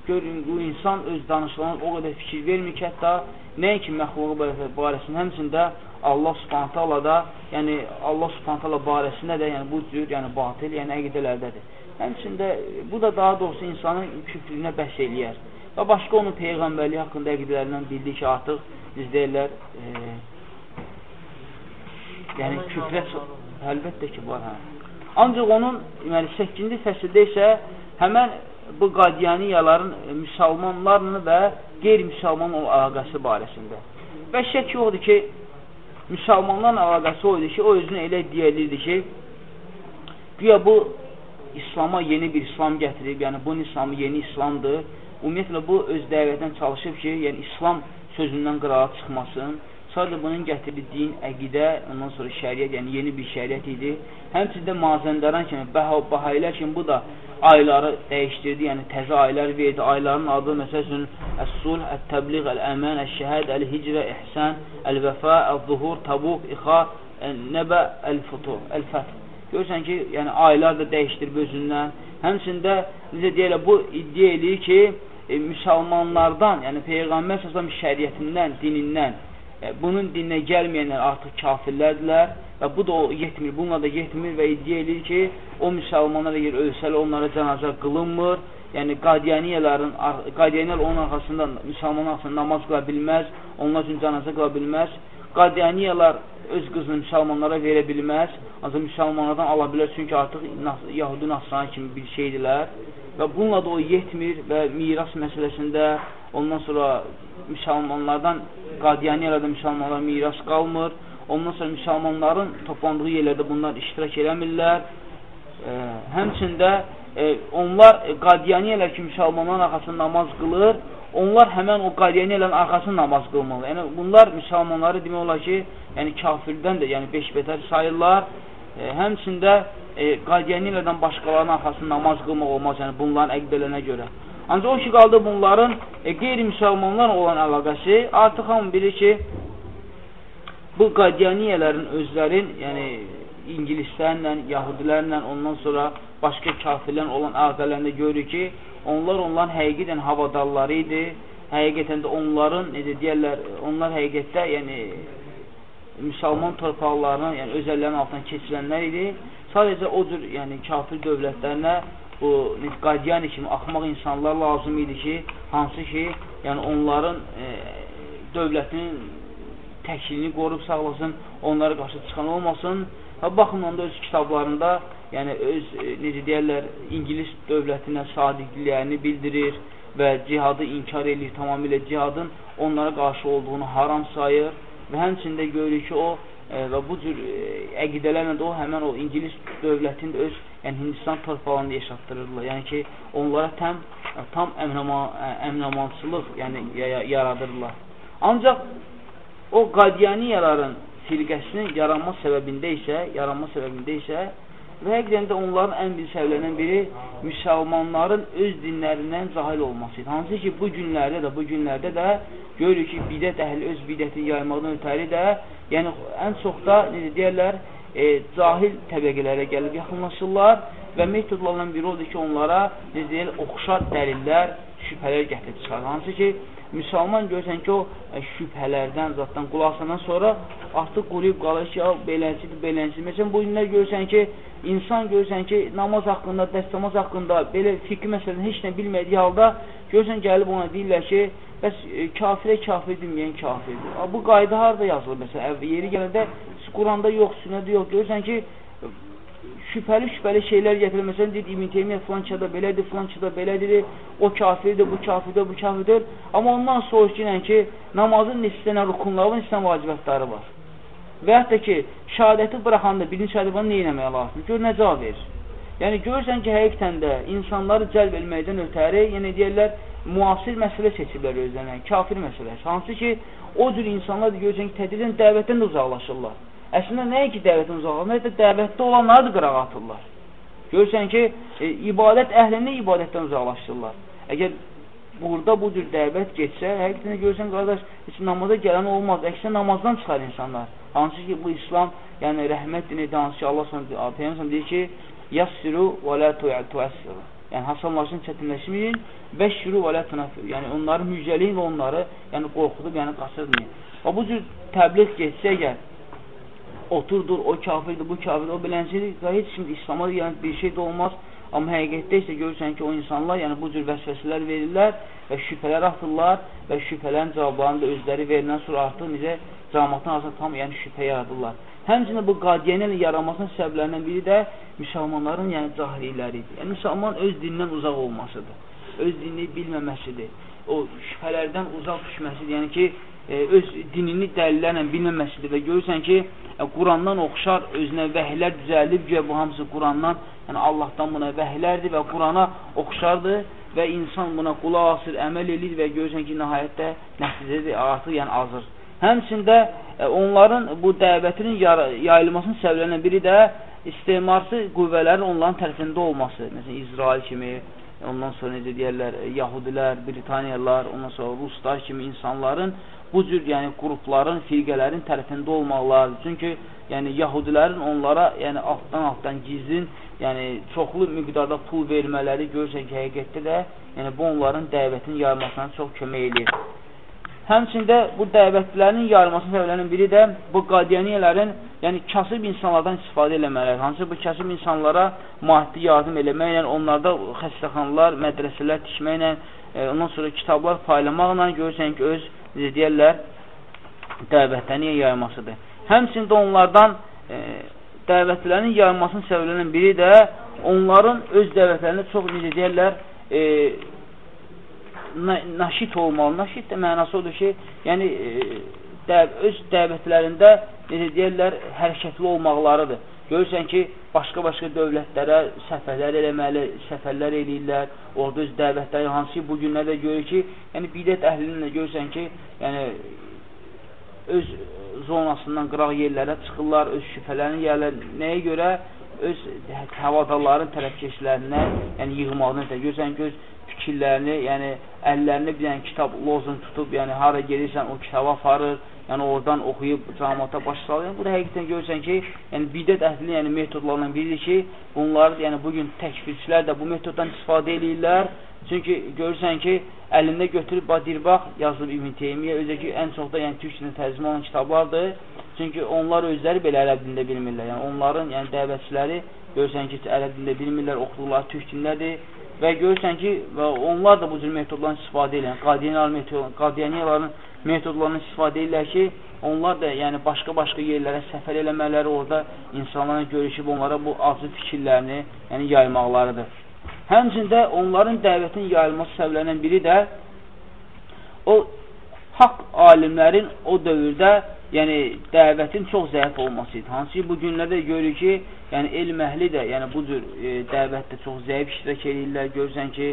görün, bu insan öz danışılan o qədər fikir vermir ki, hətta nəinki məxluğu barəsində, həmçində Allah subhanət hala da, yəni Allah subhanət hala barəsində də yəni, bu cür yəni, batil, yəni əqidələrdədir. Həmçində bu da daha doğrusu insanın küfrünə bəs eləyər. Və başqa onun Peyğəmbərliyi haqqında əqidələrindən bildik ki, artıq biz deyirlər, e, yəni küfrə əlbəttə ki, var. Hə. Ancaq onun yəni, 8-ci fəsildə isə həmən bu qadiyaniyaların e, müsəlmanlarla və qeyri-müsəlman əlaqəsi barəsində. Və şək yoxdur ki, müsəlmanların əlaqəsi o idi ki, o özünü elə deyilirdi ki, güya bu İslama yeni bir İslam gətirib, yəni bunun İslamı yeni İslamdır Ümumiyyətlə, bu öz dəvətdən çalışıb ki, yəni İslam sözündən qıraat çıxmasın. Sadəcə bunun gətirdiyi din, əqidə, ondan sonra şəriət, yəni yeni bir şəriət idi. Həmçində mazəndaran kimi, bahayilər kimi bu da ayları dəyişdirdi, yəni təzə aylar verdi. Ayların adı, məsəl üçün, Əs-Sulh, Ət-Təbliğ, Əl-Əmən, Əş-Şəhəd, Əl-Hicrə, İhsən, Əl-Vəfa, Əl-Zuhur, Tabuq, İxa, Nəbə, Əl-Futur, Əl-Fəth. Görürsən ki, yəni aylar da dəyişdirib özündən. Həmçində, necə deyirlər, bu iddia eləyir ki, e, müsəlmanlardan, yəni Peyğəmbər səsəm şəriyyətindən, dinindən, e, bunun dininə gəlməyənlər artıq kafirlərdirlər və bu da o yetmir, bununla da yetmir və iddia edir ki, o müsəlmanlar əgər ölsələ onlara cənazə qılınmır, yəni qadiyaniyaların, qadiyaniyələr onun arxasında, müsəlmanın arxasında namaz qıla bilməz, onlar üçün cənazə qıla bilməz, qadiyaniyalar öz qızını müsəlmanlara verə bilməz, ancaq müsəlmanlardan ala bilər, çünki artıq Yahudi Nasrani kimi bir şeydirlər. Və bununla da o yetmir və miras məsələsində ondan sonra müsəlmanlardan, qadiyaniyalarda müsəlmanlara miras qalmır, ondan sonra müsəlmanların toplandığı yerlərdə bunlar iştirak eləmirlər. E, həmçində e, onlar qadiyaniyalar ki, müsəlmanların arxasında namaz qılır, onlar həmən o qadiyaniyələrin arxasında namaz qılmalı. Yəni, bunlar müsəlmanları demək olar ki, yəni kafirdən də yəni beş betər sayırlar. E, həmçində e, qadiyanilərdən başqalarının arxasında namaz qılmaq olmaz, yəni bunların əqdələrinə görə. Ancaq o ki, qaldı bunların e, qeyri-müsəlmanlarla olan əlaqəsi, artıq hamı bilir ki, bu qadiyaniyələrin özlərin, yəni ingilislərlə, yahudilərlə, ondan sonra başqa kafirlərlə olan əlaqələrində görür ki, onlar onların həqiqətən havadarları idi, həqiqətən də onların, necə deyərlər, onlar həqiqətdə, yəni, müsəlman torpaqlarını, yəni öz əllərinin altından keçirənlər idi. Sadəcə o cür, yəni kafir dövlətlərinə bu qadiyani kimi axmaq insanlar lazım idi ki, hansı ki, yəni onların e, dövlətinin təklini qorub sağlasın, onlara qarşı çıxan olmasın. Və baxımdan da öz kitablarında, yəni öz, e, necə deyərlər, İngilis dövlətinə sadiqliyəni bildirir və cihadı inkar edir, tamamilə cihadın onlara qarşı olduğunu haram sayır və həmçində görürük ki, o e, və bu cür e, əqidələrlə də o həmən o İngilis dövlətini öz yəni Hindistan torpağında yaşatdırırlar. Yəni ki, onlara tam tam əmnamançılıq yəni yaradırlar. Ancaq o qadiyaniyaların firqəsinin yaranma səbəbində isə, yaranma səbəbində isə və həqiqdən də onların ən bir səbəblərindən biri müsəlmanların öz dinlərindən cahil olması idi. Hansı ki, bu günlərdə də, bu günlərdə də görürük ki, bidət əhli öz bidətini yaymaqdan ötəri də, yəni ən çox da, necə deyərlər, e, cahil təbəqələrə gəlib yaxınlaşırlar və metodlarından biri odur ki, onlara necə deyil, oxşar dəlillər, şübhələr gətirib çıxarır. Hansı ki, müsəlman görsən ki, o ə, şübhələrdən, zatdan, qulaqsandan sonra artıq quruyub qalır ki, beləncidir, beləncidir. Məsələn, bu günlər görsən ki, insan görsən ki, namaz haqqında, dəstəmaz haqqında, belə fiqhi məsələdən heç nə bilmədiyi halda, görsən gəlib ona deyirlər ki, bəs e, kafirə kafir deməyən kafirdir. Bu qayda harada yazılır? Məsələn, yeri gələndə Quranda yox, sünnədə yox. Görsən ki, şübhəli-şübhəli şeylər gətirir. Məsələn, deyir, İbn Teymiyyə filan kədə belədir, filan kədə belədir, o kafirdir, bu kafirdir, bu kafirdir. Amma ondan soruş ki, ki, namazın neçə rukunları, neçə vacibətləri var. Və hətta ki, şəhadəti buraxanda birinci şəhadəti nə eləmək lazımdır? Gör, nə cavab verir? Yəni, görürsən ki, həqiqətən də insanları cəlb etməkdən ötəri, yəni deyərlər, müasir məsələ seçiblər özlərinə, kafir məsələsi. Hansı ki, o cür insanlar da görürsən ki, tədricən dəvətdən də uzaqlaşırlar. Əslində nəyə ki dəvətin uzaqlanır, də dəvətdə olanları da qırağa atırlar. Görürsən ki, e, ibadət əhlini ibadətdən uzaqlaşdırırlar. Əgər burada bu cür dəvət geçsə, həqiqətən görürsən, qardaş, heç namaza gələn olmaz, əksinə namazdan çıxar insanlar. Hansı ki, bu İslam, yəni rəhmət dinidir, hansı ki, Allah Peyyəmsən deyir ki, yassiru və lə tuəssiru. Yəni, hasanlaşın, çətinləşməyin, bəşşiru və lə tunafir. Yəni, onları müjdəliyin və onları yəni, qorxudub, yəni qaçırmayın. Və bu cür təbliğ geçsə əgər, oturdur, o kafirdir, bu kafirdir, o beləncidir, heç kim İslama yəni bir şey də olmaz. Amma həqiqətdə isə görürsən ki, o insanlar yəni bu cür vəsvəsələr verirlər və şübhələr atırlar və şübhələrin cavablarını da özləri verindən sonra artıq necə cəmatın arasında tam yəni şübhə yaradırlar. Həmçinin bu qadiyyənin yaranmasının səbəblərindən biri də müsəlmanların yəni cahililəridir. Yəni müsəlman öz dinindən uzaq olmasıdır. Öz dinini bilməməsidir. O şübhələrdən uzaq düşməsidir. Yəni ki, öz dinini dəlillərlə bilməməsidir və görürsən ki, e, Qurandan oxşar özünə vəhlər düzəldib ki, bu hamısı Qurandan, yəni Allahdan buna vəhlərdir və Qurana oxşardır və insan buna qulaq asır, əməl edir və görürsən ki, nəhayətdə nəticədir, artıq yəni azır. Həmçində e, onların bu dəvətinin yayılmasının səbəblərindən biri də istemarsı qüvvələrin onların tərəfində olması. Məsələn, İsrail kimi, ondan sonra necə deyərlər, Yahudilər, Britaniyalılar, ondan sonra Ruslar kimi insanların bu cür yəni qrupların, firqələrin tərəfində olmaq lazımdır. Çünki yəni yahudilərin onlara yəni altdan-altdan gizlin, yəni çoxlu miqdarda pul vermələri görürsən ki, həqiqətdə də yəni bu onların dəvətin yayılmasına çox kömək eləyir. Həmçində bu dəvətlərin yayılmasının səbəblərinin biri də bu qadiyaniyələrin, yəni kasıb insanlardan istifadə eləmələri. Hansı bu kasıb insanlara maddi yardım eləməklə, onlarda xəstəxanalar, mədrəsələr tikməklə, e, ondan sonra kitablar paylamaqla görürsən ki, öz necə deyərlər, dəvətlərin yaymasıdır. Həmçində onlardan e, dəvətlərin yaymasının səbəblərinin biri də onların öz dəvətlərini çox, necə deyərlər, e, naşit olmalı. Naşit də mənası odur ki, yəni e, dəv öz dəvətlərində, necə deyərlər, hərəkətli olmaqlarıdır. Görürsən ki, başqa-başqa dövlətlərə səfərlər eləməli, səfərlər eləyirlər, orada öz dəvətləri, hansı ki, bu günlərdə görür ki, yəni bidət əhlinin də görürsən ki, yəni öz zonasından qıraq yerlərə çıxırlar, öz şübhələrini yerlər, nəyə görə? Öz havadaların tərəfkeşlərinə, yəni yığmağını görürsən ki, öz fikirlərini, yəni əllərini bir dənə kitab lozun tutub, yəni hara gedirsən o kitaba aparır, yəni oradan oxuyub camata baş salır. Bu da həqiqətən görürsən ki, yəni bidət əhlinin yəni metodlarından biridir ki, bunlar yəni bu gün təkfirçilər də bu metoddan istifadə edirlər. Çünki görürsən ki, əlində götürüb badirbaq yazılıb İbn Teymiyyə, özü ki, ən çox da yəni türk dilində tərcümə olan kitablardır. Çünki onlar özləri belə ərəb dilində bilmirlər. Yəni onların yəni dəvətçiləri görürsən ki, ərəb dilində bilmirlər, oxuduqları türk dilindədir və görürsən ki, və onlar da bu cür metodlardan istifadə metod, qadiyaniyyaların metodlarını istifadə edirlər ki, onlar da yəni başqa-başqa yerlərə səfər eləmələri, orada insanlarla görüşüb onlara bu acı fikirlərini yəni yaymaqlarıdır. Həmçində onların dəvətin yayılması səbəblərindən biri də o haqq alimlərin o dövrdə yəni dəvətin çox zəif olması idi. Hansı ki, bu günlərdə görürük ki, yəni elm əhli də yəni bu cür e, dəvətdə çox zəif iştirak edirlər. Görürsən ki,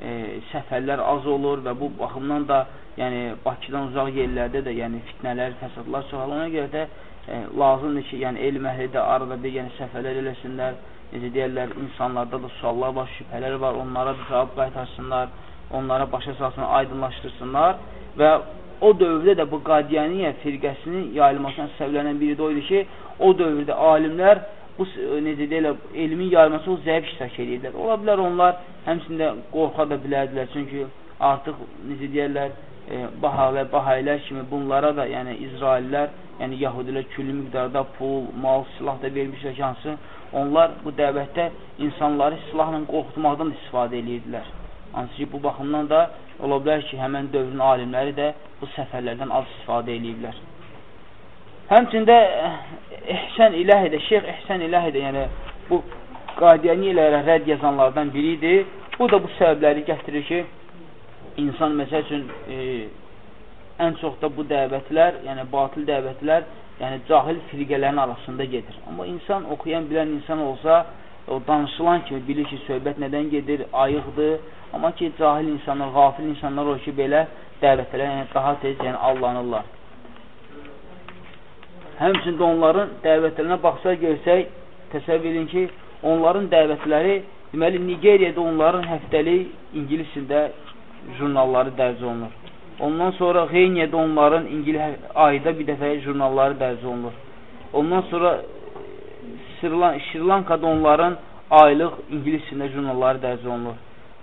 e, səfərlər az olur və bu baxımdan da yəni Bakıdan uzaq yerlərdə də yəni fitnələr, fəsadlar çoxalana görə də e, lazımdır ki, yəni elm əhli də arada bir yəni səfərlər eləsinlər. Necə deyirlər, insanlarda da suallar var, şübhələr var, onlara da cavab qaytarsınlar, onlara başa salsınlar, aydınlaşdırsınlar. Və o dövrdə də bu Qadiyaniyyə firqəsinin yayılmasına səbəblənən biri də o idi ki, o dövrdə alimlər bu necə deyirlər, elmin yayılması o zəif iştirak edirlər. Ola bilər onlar həmçində qorxa da bilərdilər, çünki artıq necə deyirlər, e, bahalı, bahayilər kimi bunlara da, yəni İsraillər, yəni Yahudilər külli miqdarda pul, mal, silah da vermişlər ki, hansı onlar bu dəvətdə insanları silahla qorxutmaqdan istifadə edirdilər. Hansı ki, bu baxımdan da ola bilər ki, həmən dövrün alimləri də bu səfərlərdən az istifadə ediblər. Həmçində İhsən İlahi də, Şeyx İhsən İlahi də, yəni bu qadiyani ilə rədd yazanlardan biridir. Bu da bu səbəbləri gətirir ki, insan məsəl üçün e, ən çox da bu dəvətlər, yəni batil dəvətlər, yəni cahil firqələrin arasında gedir. Amma insan, oxuyan, bilən insan olsa, o danışılan kimi bilir ki, söhbət nədən gedir, ayıqdır. Amma ki, cahil insanlar, qafil insanlar o ki, belə dəvətlərə yəni, daha tez yəni, allanırlar. Həmçində onların dəvətlərinə baxsa görsək, təsəvvür edin ki, onların dəvətləri, deməli, Nigeriyada onların həftəlik ingilisində jurnalları dərc olunur. Ondan sonra Qeyniyədə onların İngiliz ayda bir dəfə jurnalları dərc olunur. Ondan sonra Şirlankada onların aylıq ingilisində jurnalları dərc olunur.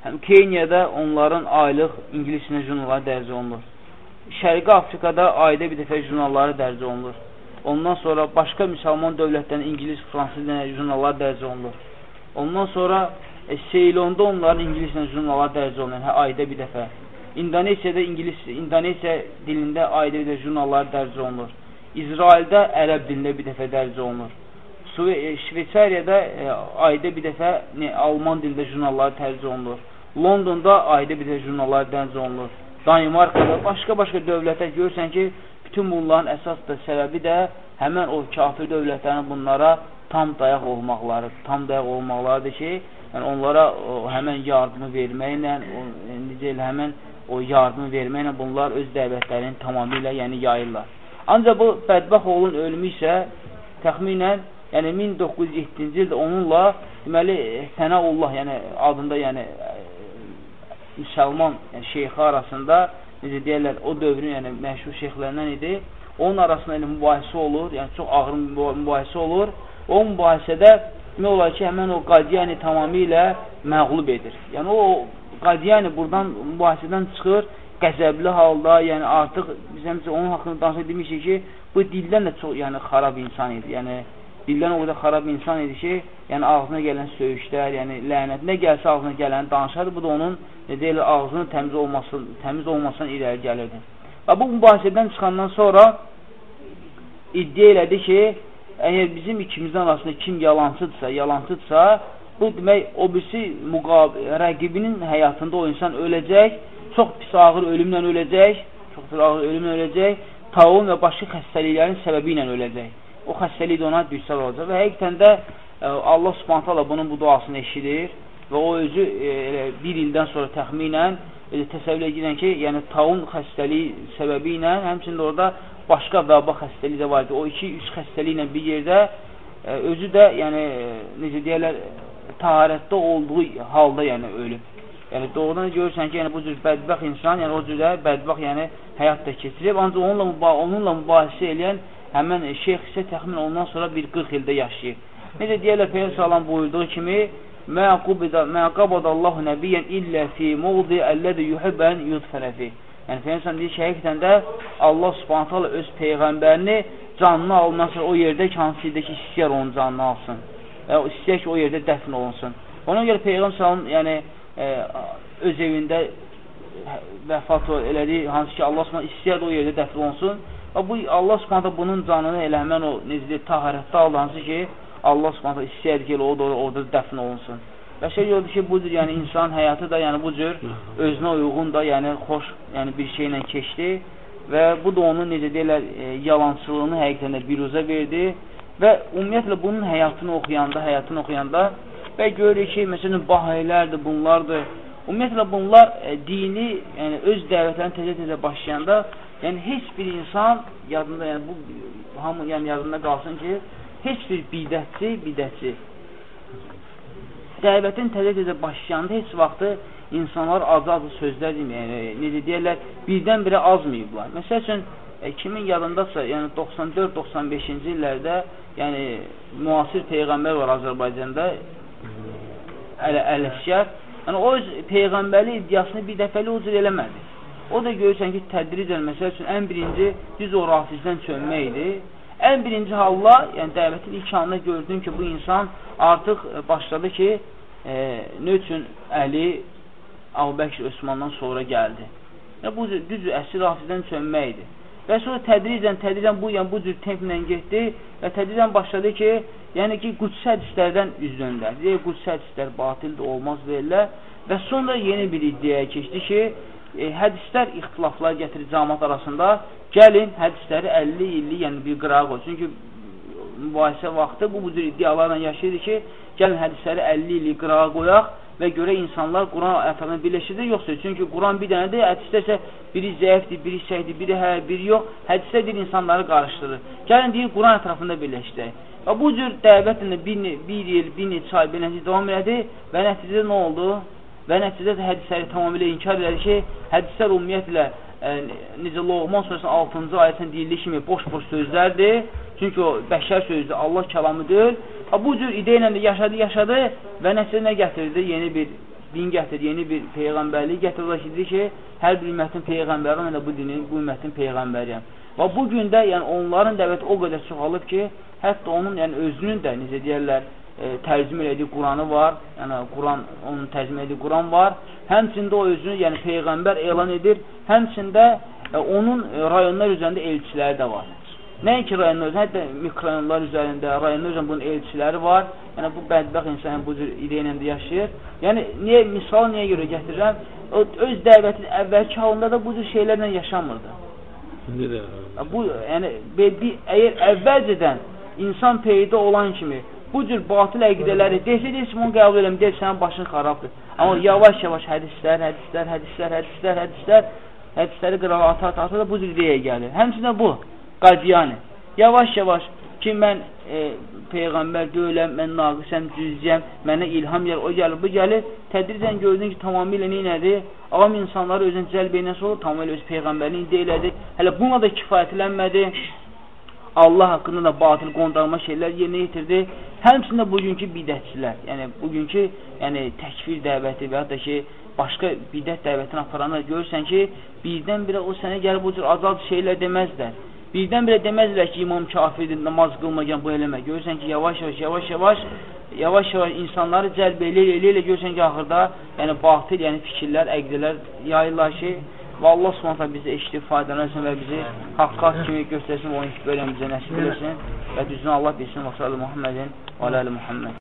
Həm Keyniyədə onların aylıq ingilisində jurnalları dərc olunur. Şərqi Afrikada ayda bir dəfə jurnalları dərc olunur. Ondan sonra başqa müsəlman dövlətdən İngilis, fransız jurnallar dərc olunur. Ondan sonra e, Seylonda onların ingilislə jurnallar dərc olunur, hə, ayda bir dəfə. İndonesiyada İngilis, İndonesiya dilində ayda bir dəfə jurnallar dərc olunur. İsraildə ərəb dilində bir dəfə dərc olunur. E, Şveysariyada e, ayda bir dəfə ne, alman dilində jurnallar dərc olunur. Londonda ayda bir dəfə jurnallar dərc olunur. Danimarkada, başqa-başqa dövlətə görürsən ki, Bütün bunların əsas da səbəbi də həmən o kafir dövlətlərin bunlara tam dayaq olmaqları, tam dayaq olmaqlarıdır ki, yəni onlara o, həmən yardımı verməklə, o, necə elə həmən o yardımı verməklə bunlar öz dəvətlərini tamamilə yəni yayırlar. Ancaq bu bədbax oğlun ölümü isə təxminən yəni 1907-ci ildə onunla deməli Sənəullah yəni adında yəni müsəlman yəni, şeyxi arasında necə deyərlər, o dövrün yəni, məşhur şeyxlərindən idi. Onun arasında yəni, mübahisə olur, yəni çox ağır mübahisə olur. O mübahisədə demək olar ki, həmən o qadiyəni tamamilə məğlub edir. Yəni o qadiyəni buradan mübahisədən çıxır, qəzəbli halda, yəni artıq biz həmçə onun haqqında danışıq demişik ki, bu dildən də çox yəni xarab insan idi. Yəni dildən o qədər xarab insan idi ki, yəni ağzına gələn söyüşlər, yəni lənət, nə gəlsə ağzına gələni danışardı, bu da onun elə ağzının təmiz olması, təmiz olmasından irəli gəlirdi. Və bu mübahisədən çıxandan sonra iddia elədi ki, əgər bizim ikimizin arasında kim yalancıdırsa, yalancıdırsa, bu demək, o birisi rəqibinin həyatında o insan öləcək, çox pis ağır ölümlə öləcək, çox pis ağır ölümlə öləcək, taun və başqa xəstəliklərin səbəbi ilə öləcək. O xəstəlik də ona düçar olacaq və həqiqətən də e, Allah subhanət hala bunun bu duasını eşidir və o özü e, elə bir ildən sonra təxminən elə təsəvvür edirən ki, yəni taun xəstəliyi səbəbi ilə həmçində orada başqa vəba xəstəliyi də var idi. O iki, üç xəstəliklə bir yerdə e, özü də yəni necə deyərlər taharətdə olduğu halda yəni ölüb. Yəni doğrudan görürsən ki, yəni bu cür bədbəxt insan, yəni o cürə bədbəxt yəni həyat da keçirib, ancaq onunla onunla mübahisə edən həmən şeyx isə təxmin ondan sonra bir 40 ildə yaşayır. Necə deyərlər Peyyəm Salam buyurduğu kimi Mə qabadallahu nəbiyyən illə fi muvdi əllədi yuhibbən yudfənəfi Yəni Peyyəm Salam deyir ki, həqiqətən də Allah subhanətələ öz Peyğəmbərini canını sonra o yerdə ki, hansı yerdə ki, istəyər onun canını alsın və istəyər ki, o yerdə dəfn olunsun. Ona görə Peyğəm Salam yəni, e, öz evində vəfat elədi, hansı ki, Allah subhanətə istəyər o yerdə dəfn olunsun Və bu Allah Subhanahu bunun canını elə həmən o necə tahirətdə aldı hansı ki Allah Subhanahu istəyir ki o da orada dəfn olunsun. Və şey yoldur ki, bu cür yəni insan həyatı da yəni bu cür özünə uyğun da yəni xoş yəni bir şeylə keçdi və bu da onun necə deyirlər e, yalançılığını həqiqətən də biruzə verdi və ümumiyyətlə bunun həyatını oxuyanda, həyatını oxuyanda və görürük ki, məsələn bahaylərdir, bunlardır. Ümumiyyətlə bunlar e, dini, yəni öz dəvətlərini tezə-tezə başlayanda Yəni heç bir insan yadında, yəni bu hamı yəni yadında qalsın ki, heç bir bidətçi, bidətçi dəvətin təzə-təzə başlayanda heç vaxtı insanlar azı-azı sözlər yəni, necə deyərlər, birdən-birə azmayıblar. Məsəl üçün, e, kimin yadındasa, yəni 94-95-ci illərdə, yəni müasir peyğəmbər var Azərbaycanda, Əl-Əsgər. Yəni o öz peyğəmbərlik iddiasını bir dəfəli o cür eləmədi. O da görürsən ki, tədricən məsəl üçün ən birinci düz o rafizdən çönmə idi. Ən birinci halla, yəni dəvətin ilk anında gördün ki, bu insan artıq başladı ki, e, nə üçün Əli Əbubəkir Osmandan sonra gəldi. Yəni, bu düz əsr rafizdən çönmə idi. Və sonra tədricən, tədricən bu, yəni bu cür templə getdi və tədricən başladı ki, yəni ki, qudsi hədislərdən üz döndər. Deyək, qudsi hədislər batildir, olmaz verirlər. Və sonra yeni bir iddiaya keçdi ki, e, hədislər ixtilaflar gətirir cəmat arasında. Gəlin hədisləri 50 illik, yəni bir qırağa qoy. Çünki mübahisə vaxtı bu, bu cür iddialarla yaşayır ki, gəlin hədisləri 50 illik qırağa qoyaq və görə insanlar Quran ətrafında birləşirdir, yoxsa çünki Quran bir dənədir, hədisdə isə biri zəifdir, biri səhvdir, biri hə, biri yox, hədisdə deyir insanları qarışdırır. Gəlin deyir Quran ətrafında birləşdirək. Və bu cür dəvətlə bir, bir il, bir neçə ay beləncə davam elədi və nəticədə nə oldu? Və nəticədə hədisləri tamamilə inkar edir ki, hədislər ümumiyyətlə ə, e, necə Loğman surəsinin 6-cı ayəsində deyildiyi kimi boş-boş sözlərdir. Çünki o bəşər sözdür, Allah kəlamı deyil. Ha, bu cür ideya ilə də yaşadı, yaşadı və nəticədə nə gətirdi? Yeni bir din gətirdi, yeni bir peyğəmbərlik gətirdi ki, ki, hər bir ümmətin peyğəmbəri, mən də bu dinin, bu ümmətin peyğəmbəriyəm. Və bu gün də yəni onların dəvəti o qədər çoxalıb ki, hətta onun yəni özünün də necə deyərlər, e, tərcümə elədiyi Quranı var, yəni Quran onun tərcümə etdiyi Quran var. Həmçində o özünü, yəni peyğəmbər elan edir. Həmçində e, onun e, rayonlar üzərində elçiləri də var. Nəinki rayonlar üzərində, hətta mikrorayonlar üzərində, rayonlar üzərində bunun elçiləri var. Yəni bu bədbəxt insan bu cür ideya ilə də yaşayır. Yəni niyə misal niyə görə gətirirəm? O öz dəvətin əvvəlki halında da bu cür şeylərlə yaşamırdı. İndi də. Bu yəni bir, əgər əvvəlcədən insan peyda olan kimi bu cür batil əqidələri desə deyirsən, onu qəbul eləmə, deyir, sənin başın xarabdır. Amma yavaş-yavaş hədislər, hədislər, hədislər, hədislər, hədislər, hədisləri qırağa ata-ata ata da bu cür ideyə gəlir. Həmçinin bu, qadiyani. Yavaş-yavaş ki, mən e, Peyğəmbər deyiləm, mən naqisəm, cüzcəm, mənə ilham gəlir, o gəlir, bu gəlir. Tədricən gördün ki, tamamilə neynədir? Avam insanları özünə cəlb eynəsə olur, tamamilə öz Peyğəmbərini deyilədi. Hələ buna da kifayətlənmədi. Allah haqqında da batil qondarma şeylər yerinə yetirdi. Həmçində bugünkü bidətçilər, yəni bugünkü yəni təkfir dəvəti və da ki, başqa bidət dəvətini aparanlar görürsən ki, birdən-birə o sənə gəlib bu cür azad şeylər deməzlər. Birdən-birə deməzlər ki, imam kafirdir, namaz qılmayan bu eləmə. Görürsən ki, yavaş-yavaş, yavaş-yavaş yavaş-yavaş insanları cəlb elə elə elə görürsən ki, axırda yəni batil, yəni fikirlər, əqdələr yayırlar ki, Və Allah subhanətə bizi eşitib faydalansın və bizi haqqa kimi göstərsin və onu belə bizə nəsib eləsin və düzünü Allah bilsin və sallallahu Muhammedin və aləli Muhammed.